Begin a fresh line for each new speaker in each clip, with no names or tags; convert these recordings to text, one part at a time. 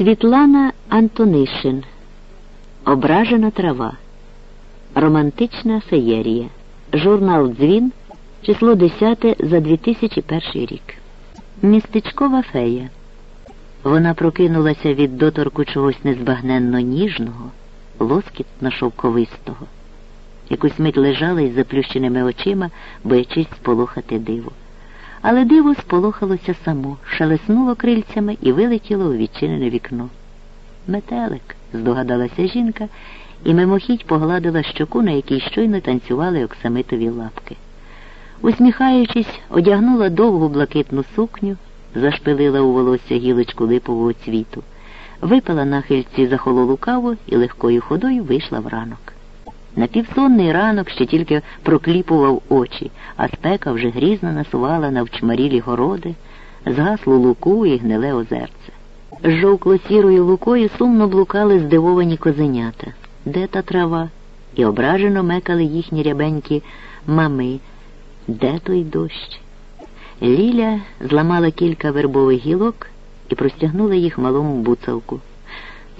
Світлана Антонишин Ображена трава. Романтична феєрія. Журнал Дзвін. Число 10 за 2001 рік. Містечкова фея. Вона прокинулася від доторку чогось незбагненно ніжного, лоскітно шовковистого. Якусь мить лежала із заплющеними очима, боячись сполохати диво. Але диво сполохалося само, шелеснуло крильцями і вилетіло у відчинене вікно. Метелик, здогадалася жінка, і мимохідь погладила щоку, на якій щойно танцювали оксамитові лапки. Усміхаючись, одягнула довгу блакитну сукню, зашпилила у волосся гілочку липового цвіту, випила на хильці захололу каву і легкою ходою вийшла в ранок. Напівсонний ранок ще тільки прокліпував очі, а спека вже грізно насувала на вчмарілі городи, згаслу луку і гниле озерце. З жовкло-сірою лукою сумно блукали здивовані козенята. Де та трава? І ображено мекали їхні рябенькі мами. Де той дощ? Ліля зламала кілька вербових гілок і простягнула їх малому буцалку.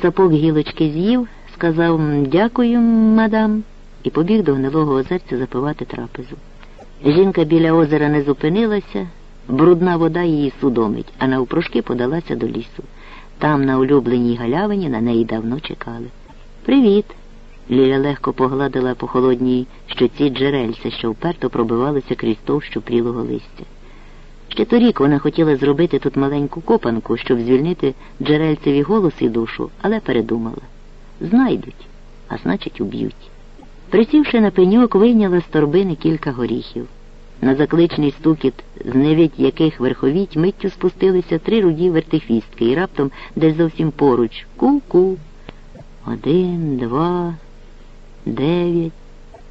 Цапок гілочки з'їв, сказав дякую, мадам, і побіг до гнилого озерця запивати трапезу. Жінка біля озера не зупинилася, брудна вода її судомить, а навпрошки подалася до лісу. Там, на улюбленій галявині, на неї давно чекали. Привіт. Ліля легко погладила по холодній щоці джерельця, що вперто пробивалися крізь товщу прілого листя. Ще торік вона хотіла зробити тут маленьку копанку, щоб звільнити джерельцеві голос і душу, але передумала. Знайдуть, а значить, уб'ють. Присівши на пеньок, вийняла з торбини кілька горіхів. На закличний стукіт, з невідь яких верховіть, миттю спустилися три руді вертихвістки і раптом десь зовсім поруч. Ку-ку. Один, два, дев'ять,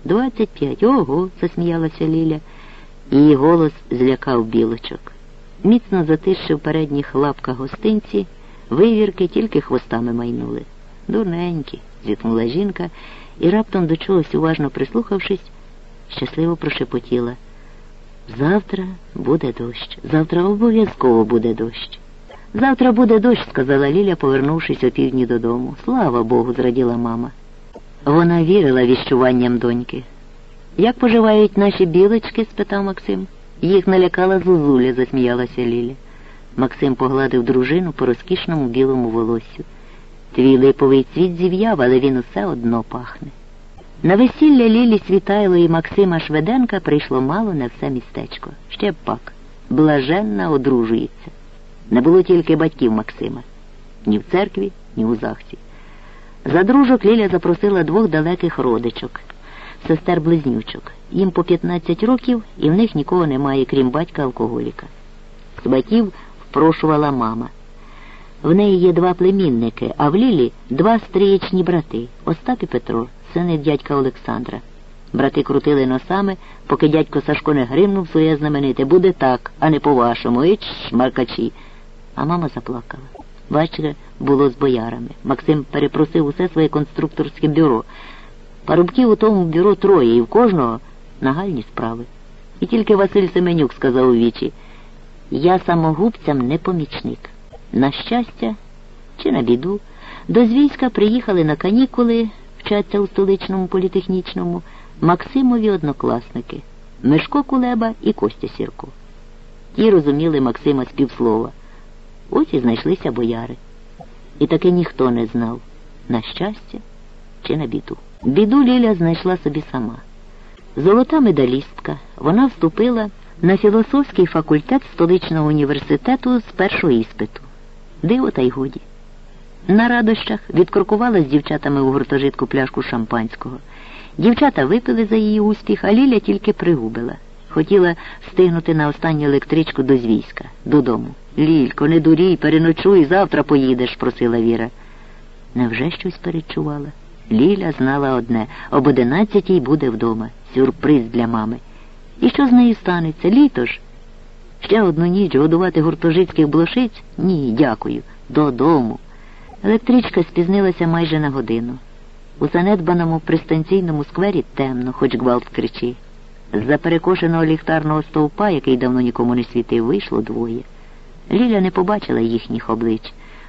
двадцять п'ять. Ого, засміялася Ліля. Її голос злякав білочок. Міцно затисши в передніх лапках гостинці, вивірки тільки хвостами майнули. Дурненькі, зітхнула жінка і раптом до чогось, уважно прислухавшись, щасливо прошепотіла. Завтра буде дощ. Завтра обов'язково буде дощ. Завтра буде дощ, сказала Ліля, повернувшись опівдні додому. Слава Богу, зраділа мама. Вона вірила віщуванням доньки. Як поживають наші білочки? спитав Максим. Їх налякала зузуля, засміялася Ліля. Максим погладив дружину по розкішному білому волоссю. Твій липовий цвіт зів'яв, але він усе одно пахне. На весілля Лілі Світайло і Максима Шведенка прийшло мало не все містечко. Ще б пак. Блаженна одружується. Не було тільки батьків Максима ні в церкві, ні у захці. За дружок Ліля запросила двох далеких родичок, сестер близнючок. Їм по 15 років і в них нікого немає, крім батька алкоголіка. З батьків впрошувала мама. В неї є два племінники, а в Лілі два стрієчні брати Остап і Петро, сини дядька Олександра. Брати крутили носами, поки дядько Сашко не гримнув своє знамените. Буде так, а не по-вашому. Іч, шмаркачі. А мама заплакала. Бачите, було з боярами. Максим перепросив усе своє конструкторське бюро. Парубків у тому бюро троє, і в кожного нагальні справи. І тільки Василь Семенюк сказав у вічі, я самогубцям не помічник. На щастя чи на біду, до Звійська приїхали на канікули, вчаться у столичному політехнічному, Максимові однокласники Мишко Кулеба і Костя Сірко. Ті розуміли Максима з півслова. Ось і знайшлися бояри. І таки ніхто не знав, на щастя чи на біду. Біду Ліля знайшла собі сама. Золота медалістка, вона вступила на філософський факультет столичного університету з першого іспиту. Диво та й годі. На радощах відкоркувала з дівчатами у гуртожитку пляшку шампанського. Дівчата випили за її успіх, а Ліля тільки пригубила. Хотіла встигнути на останню електричку до звійська, додому. Лілько, не дурій, переночуй, завтра поїдеш, просила Віра. Невже щось перечувала? Ліля знала одне об одинадцятій буде вдома. Сюрприз для мами. І що з нею станеться? Літо ж? Ще одну ніч годувати гуртожитських блошиць? Ні, дякую. Додому. Електричка спізнилася майже на годину. У занедбаному пристанційному сквері темно, хоч гвалт кричи. З-за перекошеного ліхтарного стовпа, який давно нікому не світив, вийшло двоє. Ліля не побачила їхніх облич.